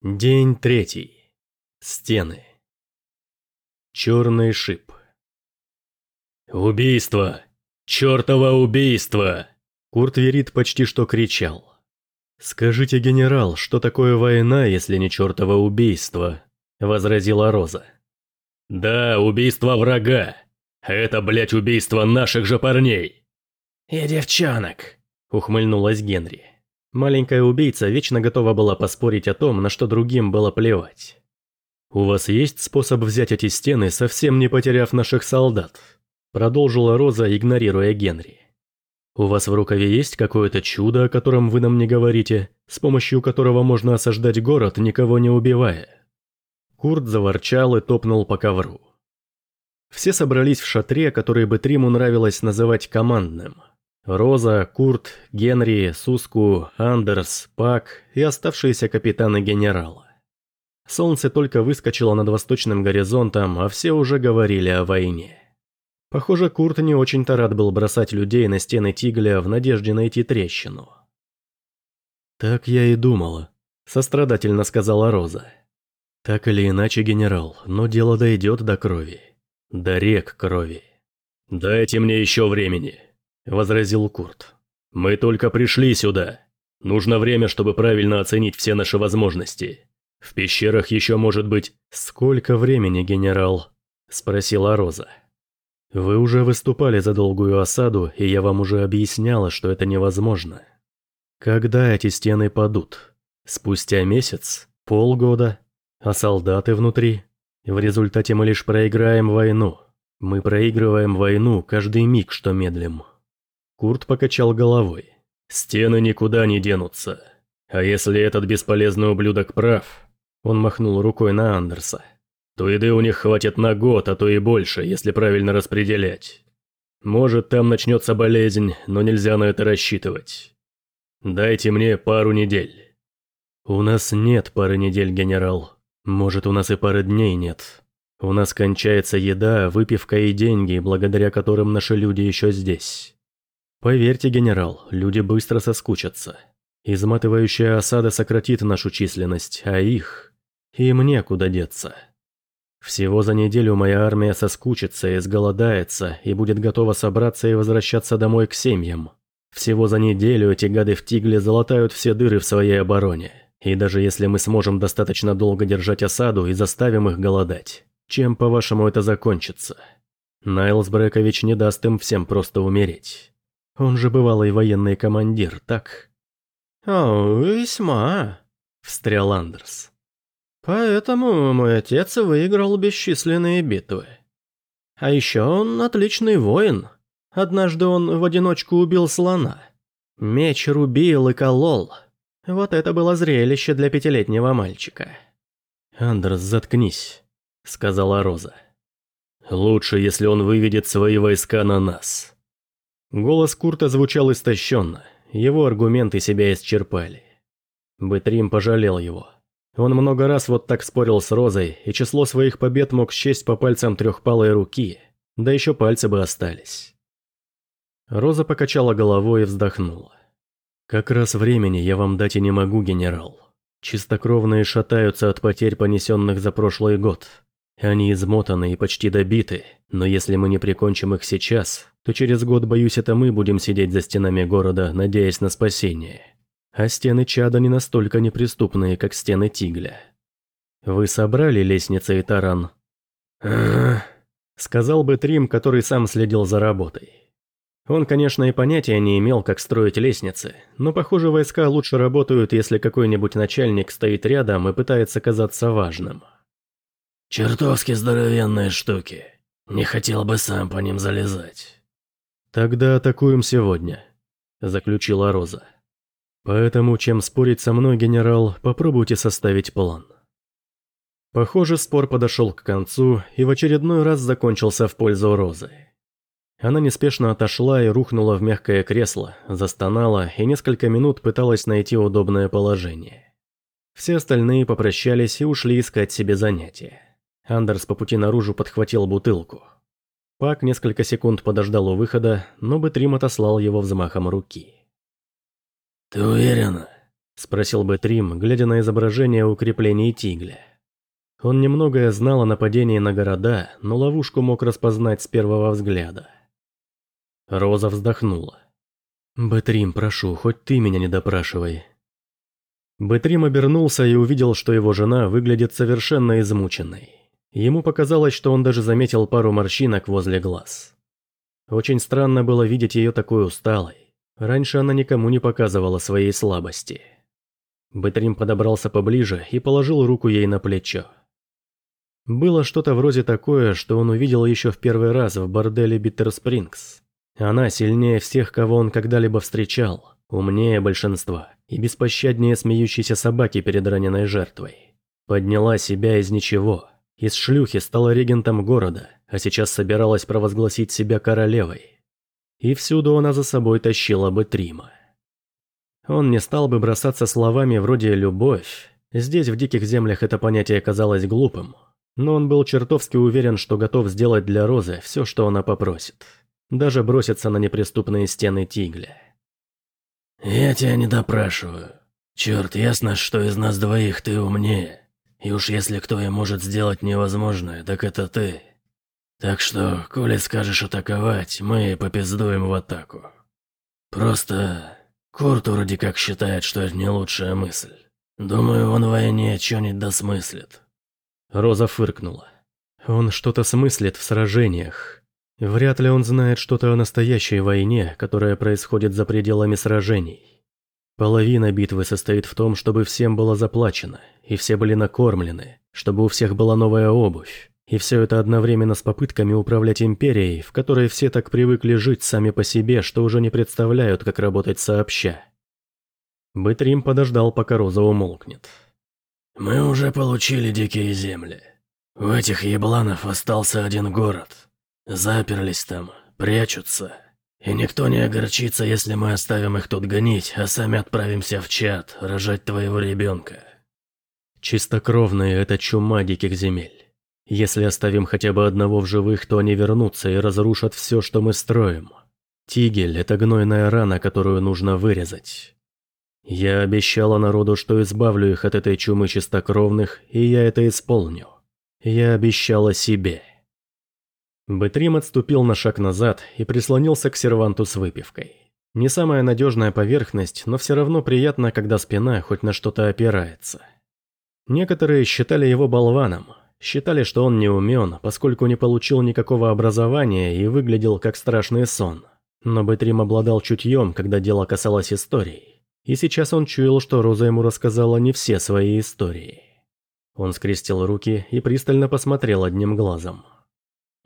День третий. Стены. Черный шип. «Убийство! Чёртово убийство!» Курт Верит почти что кричал. «Скажите, генерал, что такое война, если не чёртово убийство?» Возразила Роза. «Да, убийство врага. Это, блядь, убийство наших же парней!» «И девчонок!» Ухмыльнулась Генри. Маленькая убийца вечно готова была поспорить о том, на что другим было плевать. «У вас есть способ взять эти стены, совсем не потеряв наших солдат?» Продолжила Роза, игнорируя Генри. «У вас в рукаве есть какое-то чудо, о котором вы нам не говорите, с помощью которого можно осаждать город, никого не убивая?» Курт заворчал и топнул по ковру. Все собрались в шатре, который бы Триму нравилось называть командным. Роза, Курт, Генри, Суску, Андерс, Пак и оставшиеся капитаны генерала. Солнце только выскочило над восточным горизонтом, а все уже говорили о войне. Похоже, Курт не очень-то рад был бросать людей на стены Тигля в надежде найти трещину. «Так я и думала», – сострадательно сказала Роза. «Так или иначе, генерал, но дело дойдет до крови. До рек крови. Дайте мне еще времени», возразил Курт. «Мы только пришли сюда. Нужно время, чтобы правильно оценить все наши возможности. В пещерах еще может быть...» «Сколько времени, генерал?» – спросила Роза. «Вы уже выступали за долгую осаду, и я вам уже объясняла, что это невозможно. Когда эти стены падут? Спустя месяц? Полгода? А солдаты внутри? В результате мы лишь проиграем войну. Мы проигрываем войну каждый миг, что медлим». Курт покачал головой. «Стены никуда не денутся. А если этот бесполезный ублюдок прав...» Он махнул рукой на Андерса. «То еды у них хватит на год, а то и больше, если правильно распределять. Может, там начнется болезнь, но нельзя на это рассчитывать. Дайте мне пару недель». «У нас нет пары недель, генерал. Может, у нас и пары дней нет. У нас кончается еда, выпивка и деньги, благодаря которым наши люди еще здесь. Поверьте, генерал, люди быстро соскучатся. Изматывающая осада сократит нашу численность, а их... Им некуда деться. Всего за неделю моя армия соскучится, изголодается и будет готова собраться и возвращаться домой к семьям. Всего за неделю эти гады в Тигле залатают все дыры в своей обороне. И даже если мы сможем достаточно долго держать осаду и заставим их голодать, чем, по-вашему, это закончится? Найлс Брекович не даст им всем просто умереть. Он же бывалый военный командир, так? «О, весьма», – встрял Андерс. «Поэтому мой отец выиграл бесчисленные битвы. А еще он отличный воин. Однажды он в одиночку убил слона. Меч рубил и колол. Вот это было зрелище для пятилетнего мальчика». «Андерс, заткнись», – сказала Роза. «Лучше, если он выведет свои войска на нас». Голос Курта звучал истощенно, его аргументы себя исчерпали. Бэтрим пожалел его. Он много раз вот так спорил с Розой, и число своих побед мог счесть по пальцам трехпалой руки, да еще пальцы бы остались. Роза покачала головой и вздохнула. «Как раз времени я вам дать и не могу, генерал. Чистокровные шатаются от потерь, понесенных за прошлый год. Они измотаны и почти добиты, но если мы не прикончим их сейчас, то через год, боюсь, это мы будем сидеть за стенами города, надеясь на спасение. А стены Чада не настолько неприступные, как стены Тигля. Вы собрали лестницы и таран? сказал бы Трим, который сам следил за работой. Он, конечно, и понятия не имел, как строить лестницы, но, похоже, войска лучше работают, если какой-нибудь начальник стоит рядом и пытается казаться важным. Чертовски здоровенные штуки. Не хотел бы сам по ним залезать. Тогда атакуем сегодня, заключила Роза. Поэтому, чем спорить со мной, генерал, попробуйте составить план. Похоже, спор подошел к концу и в очередной раз закончился в пользу Розы. Она неспешно отошла и рухнула в мягкое кресло, застонала и несколько минут пыталась найти удобное положение. Все остальные попрощались и ушли искать себе занятия. Андерс по пути наружу подхватил бутылку. Пак несколько секунд подождал у выхода, но Бэтрим отослал его взмахом руки. «Ты уверена?» – Спросил бы Трим, глядя на изображение укреплений Тигля. Он немногое знал о нападении на города, но ловушку мог распознать с первого взгляда. Роза вздохнула. «Бэтрим, прошу, хоть ты меня не допрашивай». Бэтрим обернулся и увидел, что его жена выглядит совершенно измученной. Ему показалось, что он даже заметил пару морщинок возле глаз. Очень странно было видеть ее такой усталой. Раньше она никому не показывала своей слабости. Бэтрим подобрался поближе и положил руку ей на плечо. Было что-то вроде такое, что он увидел еще в первый раз в борделе Биттерспрингс. Она сильнее всех, кого он когда-либо встречал, умнее большинства и беспощаднее смеющейся собаки перед раненой жертвой. Подняла себя из ничего. Из шлюхи стала регентом города, а сейчас собиралась провозгласить себя королевой. И всюду она за собой тащила бы Трима. Он не стал бы бросаться словами вроде «любовь». Здесь, в диких землях, это понятие казалось глупым. Но он был чертовски уверен, что готов сделать для Розы все, что она попросит даже броситься на неприступные стены Тигля. «Я тебя не допрашиваю. Черт, ясно, что из нас двоих ты умнее. И уж если кто и может сделать невозможное, так это ты. Так что, коли скажешь атаковать, мы попиздуем в атаку. Просто Курт вроде как считает, что это не лучшая мысль. Думаю, он в войне что-нибудь досмыслит». Роза фыркнула. «Он что-то смыслит в сражениях, Вряд ли он знает что-то о настоящей войне, которая происходит за пределами сражений. Половина битвы состоит в том, чтобы всем было заплачено, и все были накормлены, чтобы у всех была новая обувь. И все это одновременно с попытками управлять империей, в которой все так привыкли жить сами по себе, что уже не представляют, как работать сообща. Бытрим подождал, пока Роза умолкнет. «Мы уже получили дикие земли. У этих ебланов остался один город, Заперлись там, прячутся. И никто не огорчится, если мы оставим их тут гонить, а сами отправимся в чат рожать твоего ребенка. Чистокровные – это чума диких земель. Если оставим хотя бы одного в живых, то они вернутся и разрушат все, что мы строим. Тигель – это гнойная рана, которую нужно вырезать. Я обещала народу, что избавлю их от этой чумы чистокровных, и я это исполню. Я обещала себе. Бэтрим отступил на шаг назад и прислонился к серванту с выпивкой. Не самая надежная поверхность, но все равно приятно, когда спина хоть на что-то опирается. Некоторые считали его болваном, считали, что он не умен, поскольку не получил никакого образования и выглядел как страшный сон. Но Бэтрим обладал чутьем, когда дело касалось историй. И сейчас он чуял, что Роза ему рассказала не все свои истории. Он скрестил руки и пристально посмотрел одним глазом.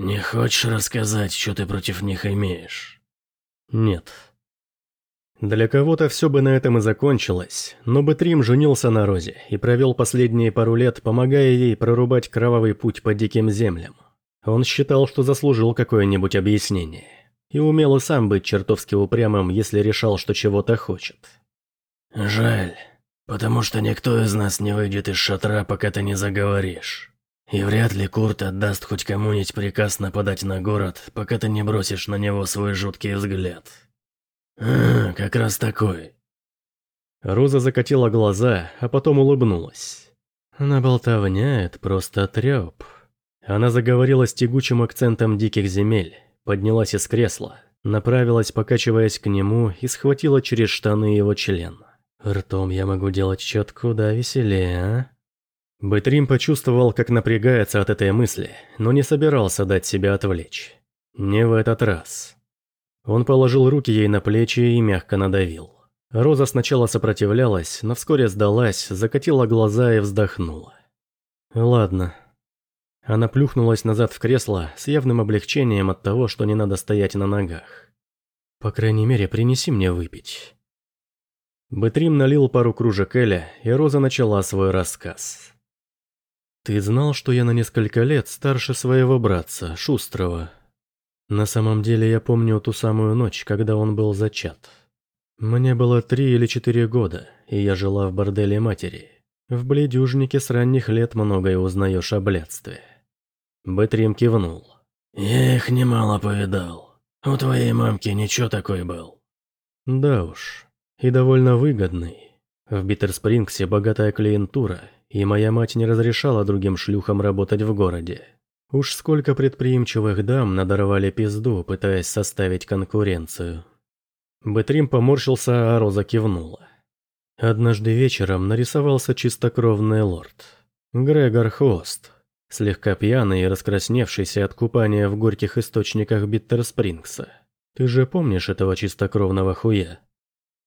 «Не хочешь рассказать, что ты против них имеешь?» «Нет». Для кого-то все бы на этом и закончилось, но Бэтрим женился на Розе и провел последние пару лет, помогая ей прорубать кровавый путь по диким землям. Он считал, что заслужил какое-нибудь объяснение. И умел и сам быть чертовски упрямым, если решал, что чего-то хочет. «Жаль, потому что никто из нас не выйдет из шатра, пока ты не заговоришь». И вряд ли Курт отдаст хоть кому-нибудь приказ нападать на город, пока ты не бросишь на него свой жуткий взгляд. А, как раз такой. Роза закатила глаза, а потом улыбнулась. На болтовня это просто трёп. Она заговорила с тягучим акцентом диких земель, поднялась из кресла, направилась, покачиваясь к нему, и схватила через штаны его член. «Ртом я могу делать чёт куда веселее, а?» Бэтрим почувствовал, как напрягается от этой мысли, но не собирался дать себя отвлечь. Не в этот раз. Он положил руки ей на плечи и мягко надавил. Роза сначала сопротивлялась, но вскоре сдалась, закатила глаза и вздохнула. «Ладно». Она плюхнулась назад в кресло с явным облегчением от того, что не надо стоять на ногах. «По крайней мере, принеси мне выпить». Бэтрим налил пару кружек Эля, и Роза начала свой рассказ. Ты знал, что я на несколько лет старше своего братца, Шустрого? На самом деле я помню ту самую ночь, когда он был зачат. Мне было три или четыре года, и я жила в борделе матери. В бледюжнике с ранних лет многое узнаешь о блядстве. Бэтрим кивнул. «Я их немало повидал. У твоей мамки ничего такой был». «Да уж, и довольно выгодный. В Биттерспрингсе богатая клиентура, и моя мать не разрешала другим шлюхам работать в городе. Уж сколько предприимчивых дам надорвали пизду, пытаясь составить конкуренцию. Бэтрим поморщился, а Роза кивнула. Однажды вечером нарисовался чистокровный лорд. Грегор Хвост. Слегка пьяный и раскрасневшийся от купания в горьких источниках Биттерспрингса. Ты же помнишь этого чистокровного хуя?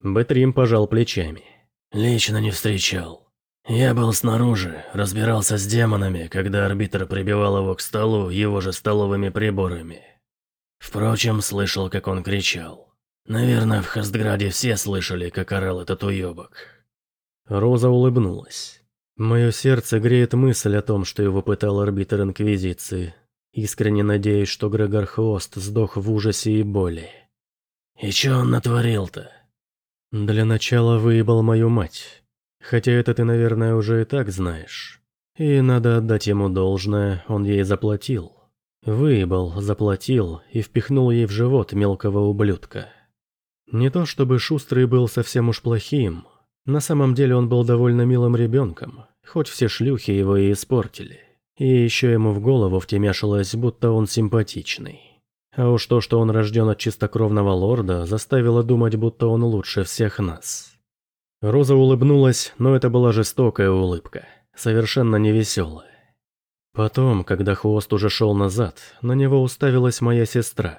Бэтрим пожал плечами. Лично не встречал. Я был снаружи, разбирался с демонами, когда арбитр прибивал его к столу его же столовыми приборами. Впрочем, слышал, как он кричал. Наверное, в Хастграде все слышали, как орал этот уёбок. Роза улыбнулась. Мое сердце греет мысль о том, что его пытал арбитр Инквизиции. Искренне надеюсь, что Грегор Хвост сдох в ужасе и боли. И чё он натворил-то? Для начала выебал мою мать. Хотя это ты, наверное, уже и так знаешь. И надо отдать ему должное, он ей заплатил. Выебал, заплатил и впихнул ей в живот мелкого ублюдка. Не то чтобы Шустрый был совсем уж плохим. На самом деле он был довольно милым ребенком, хоть все шлюхи его и испортили. И еще ему в голову втемяшилось, будто он симпатичный. А уж то, что он рожден от чистокровного лорда, заставило думать, будто он лучше всех нас. Роза улыбнулась, но это была жестокая улыбка, совершенно невеселая. Потом, когда хвост уже шел назад, на него уставилась моя сестра.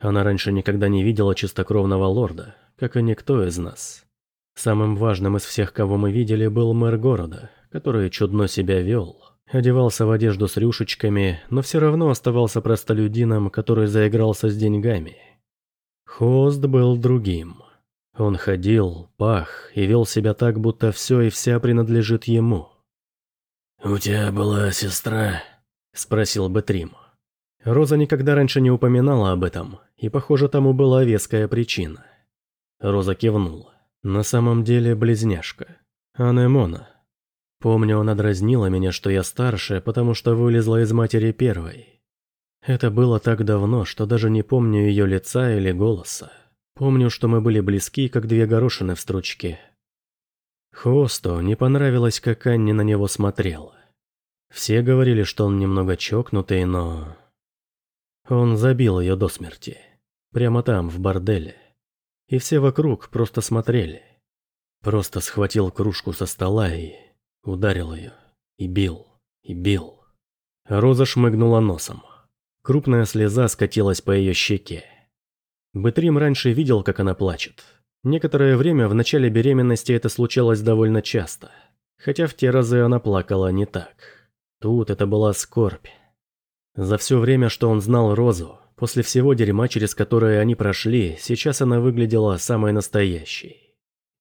Она раньше никогда не видела чистокровного лорда, как и никто из нас. Самым важным из всех, кого мы видели, был мэр города, который чудно себя вел, одевался в одежду с рюшечками, но все равно оставался простолюдином, который заигрался с деньгами. Хвост был другим. Он ходил, пах и вел себя так, будто все и вся принадлежит ему. «У тебя была сестра?» – спросил Бэтрим. Роза никогда раньше не упоминала об этом, и, похоже, тому была веская причина. Роза кивнула. На самом деле близняшка. Анемона. Помню, она дразнила меня, что я старше, потому что вылезла из матери первой. Это было так давно, что даже не помню ее лица или голоса. Помню, что мы были близки, как две горошины в стручке. Хвосту не понравилось, как Анни на него смотрела. Все говорили, что он немного чокнутый, но... Он забил ее до смерти. Прямо там, в борделе. И все вокруг просто смотрели. Просто схватил кружку со стола и ударил ее. И бил, и бил. Роза шмыгнула носом. Крупная слеза скатилась по ее щеке. Бэтрим раньше видел, как она плачет. Некоторое время в начале беременности это случалось довольно часто. Хотя в те разы она плакала не так. Тут это была скорбь. За все время, что он знал Розу, после всего дерьма, через которое они прошли, сейчас она выглядела самой настоящей.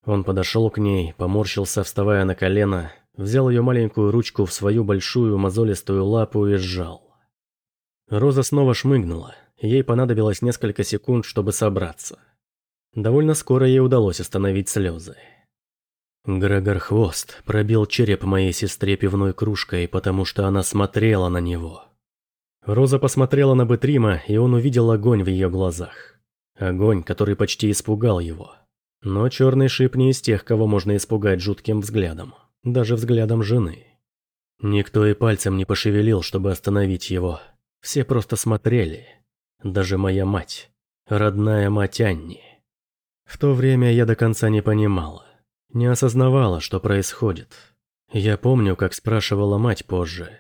Он подошел к ней, поморщился, вставая на колено, взял ее маленькую ручку в свою большую мозолистую лапу и сжал. Роза снова шмыгнула, Ей понадобилось несколько секунд, чтобы собраться. Довольно скоро ей удалось остановить слезы. Грегор Хвост пробил череп моей сестре пивной кружкой, потому что она смотрела на него. Роза посмотрела на Бетрима, и он увидел огонь в ее глазах. Огонь, который почти испугал его. Но черный шип не из тех, кого можно испугать жутким взглядом, даже взглядом жены. Никто и пальцем не пошевелил, чтобы остановить его. Все просто смотрели, даже моя мать. Родная мать Анни. В то время я до конца не понимала. Не осознавала, что происходит. Я помню, как спрашивала мать позже.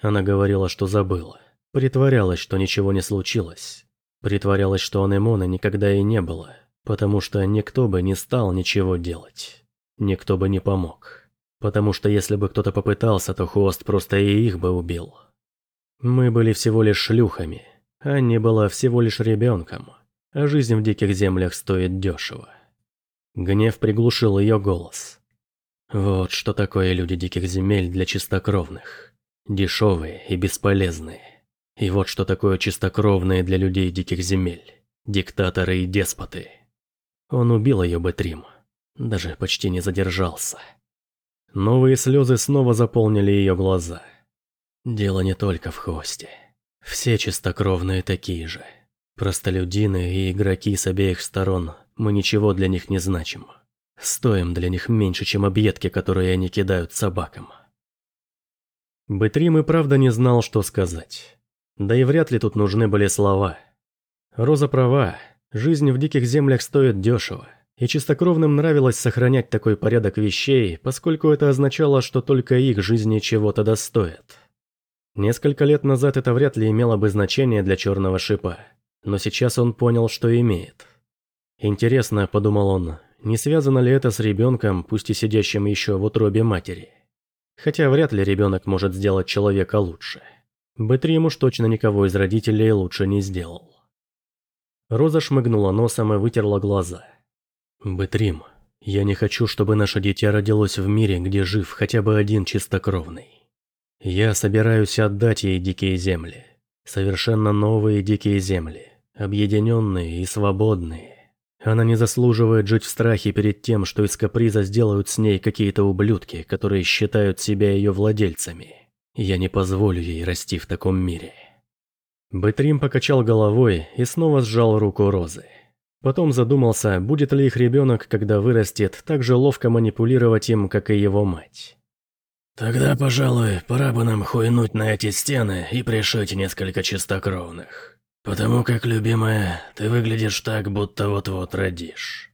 Она говорила, что забыла. Притворялась, что ничего не случилось. Притворялась, что анемона никогда и не было. Потому что никто бы не стал ничего делать. Никто бы не помог. Потому что если бы кто-то попытался, то хвост просто и их бы убил. Мы были всего лишь шлюхами. Анни была всего лишь ребенком, а жизнь в диких землях стоит дешево. Гнев приглушил ее голос. Вот что такое люди диких земель для чистокровных. Дешевые и бесполезные. И вот что такое чистокровные для людей диких земель. Диктаторы и деспоты. Он убил ее Бэтрим. Даже почти не задержался. Новые слезы снова заполнили ее глаза. Дело не только в хвосте. Все чистокровные такие же. Простолюдины и игроки с обеих сторон, мы ничего для них не значим. Стоим для них меньше, чем объедки, которые они кидают собакам. Бэтрим и правда не знал, что сказать. Да и вряд ли тут нужны были слова. Роза права, жизнь в диких землях стоит дешево. И чистокровным нравилось сохранять такой порядок вещей, поскольку это означало, что только их жизни чего-то достоят. Несколько лет назад это вряд ли имело бы значение для черного шипа, но сейчас он понял, что имеет. Интересно, подумал он, не связано ли это с ребенком, пусть и сидящим еще в утробе матери? Хотя вряд ли ребенок может сделать человека лучше. Бэтрим уж точно никого из родителей лучше не сделал. Роза шмыгнула носом и вытерла глаза. «Бэтрим, я не хочу, чтобы наше дитя родилось в мире, где жив хотя бы один чистокровный. Я собираюсь отдать ей дикие земли. Совершенно новые дикие земли, объединенные и свободные. Она не заслуживает жить в страхе перед тем, что из каприза сделают с ней какие-то ублюдки, которые считают себя ее владельцами. Я не позволю ей расти в таком мире. Бэтрим покачал головой и снова сжал руку Розы. Потом задумался, будет ли их ребенок, когда вырастет, так же ловко манипулировать им, как и его мать. «Тогда, пожалуй, пора бы нам хуйнуть на эти стены и пришить несколько чистокровных». Потому как, любимая, ты выглядишь так, будто вот-вот родишь.